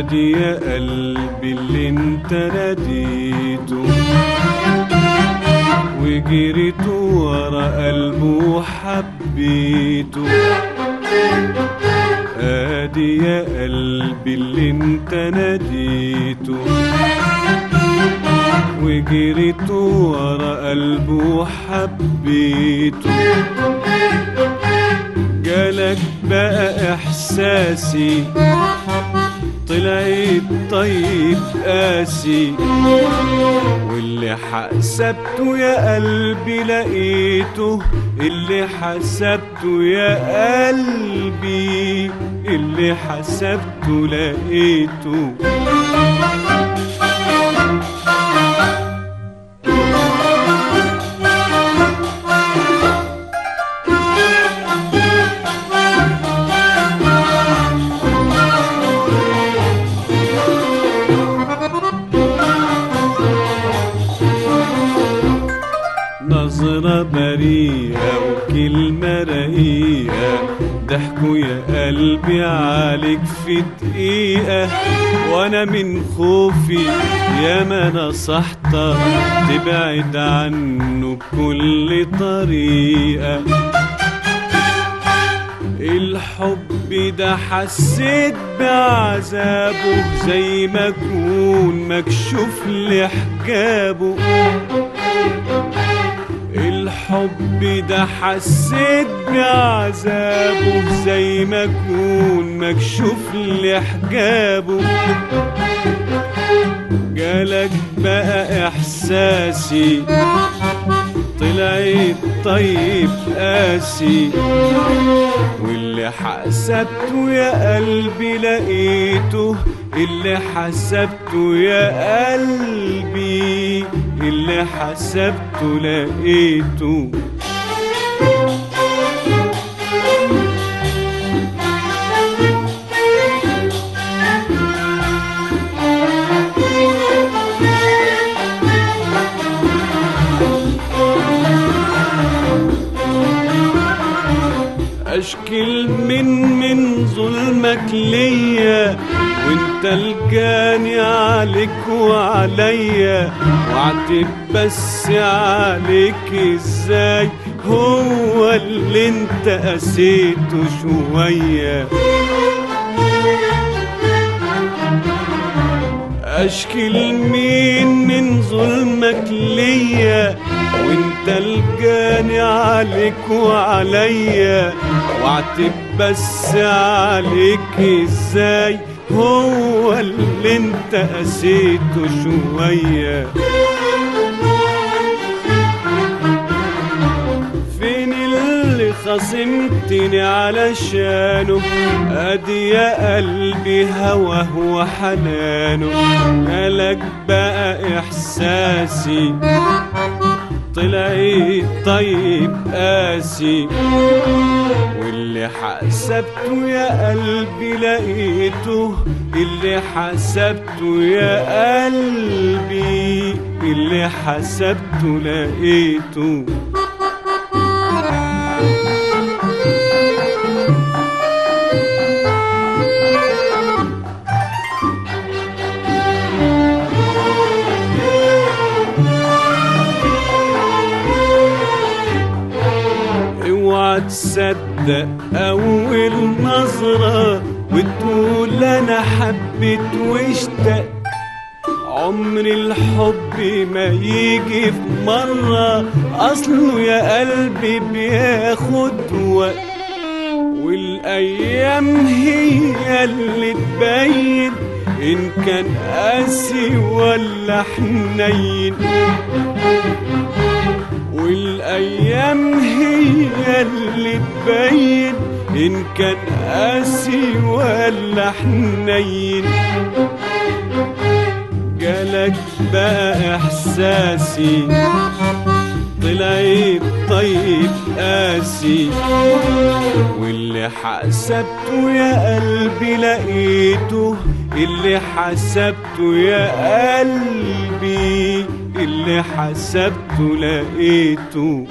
نادي يا قلبي اللي انت ناديته وجريت ورا قلبه وحبيته. ادي يا قلبي اللي انت ناديته. وجريت ورا قلبه وحبيته. جالك بقى إحساسي. طلعت طيب قاسي. واللي حسبته يا قلبي لقيته اللي حسبته يا قلبي اللي حسبته لقيته. وكلمة رقيقة ضحكوا يا قلبي عليك في دقيقة. وأنا من خوفي يا ما نصحتك تبعد عنه بكل طريقة. الحب ده حسيت بعذابه زي ما أكون مكشوف لحجابه. الحب ده حسيت بعذابه زي ما اكون مكشوف لحجابه. جالك بقى إحساسي طلعت طيب قاسي. واللي حسبته يا قلبي لقيته اللي حسبته يا قلبي. اللي حسبته لقيته. أشكل من من ظلمك ليا. وانت الجاني عليك وعليا واعتب بس عليك إزاي؟ هو اللي انت قسيته شوية. أشكي مين من ظلمك ليا؟ وانت الجاني عليك وعليا واعتب بس عليك إزاي؟ هو اللي انت قسيته شوية. فين اللي خصمتني علشانه؟ أدي يا قلبي هواه وحنانه مالك بقى إحساسي؟ طلعت طيب قاسي واللي حسبته يا قلبي لقيته اللي حسبته يا قلبي اللي حسبته لقيته. تصدق اول نظرة وتقول أنا حبيت واشتقت عمر الحب ما يجي في مرة أصله يا قلبي بياخد وقت. والأيام هي اللي تبين إن كان قاسي ولا حنين. والأيام هي اللي تبين إن كان قاسي ولا حنين. جالك بقى إحساسي طلعت طيب قاسي. واللي حسبته يا قلبي لقيته اللي حسبته يا قلبي اللي حسبته لقيته.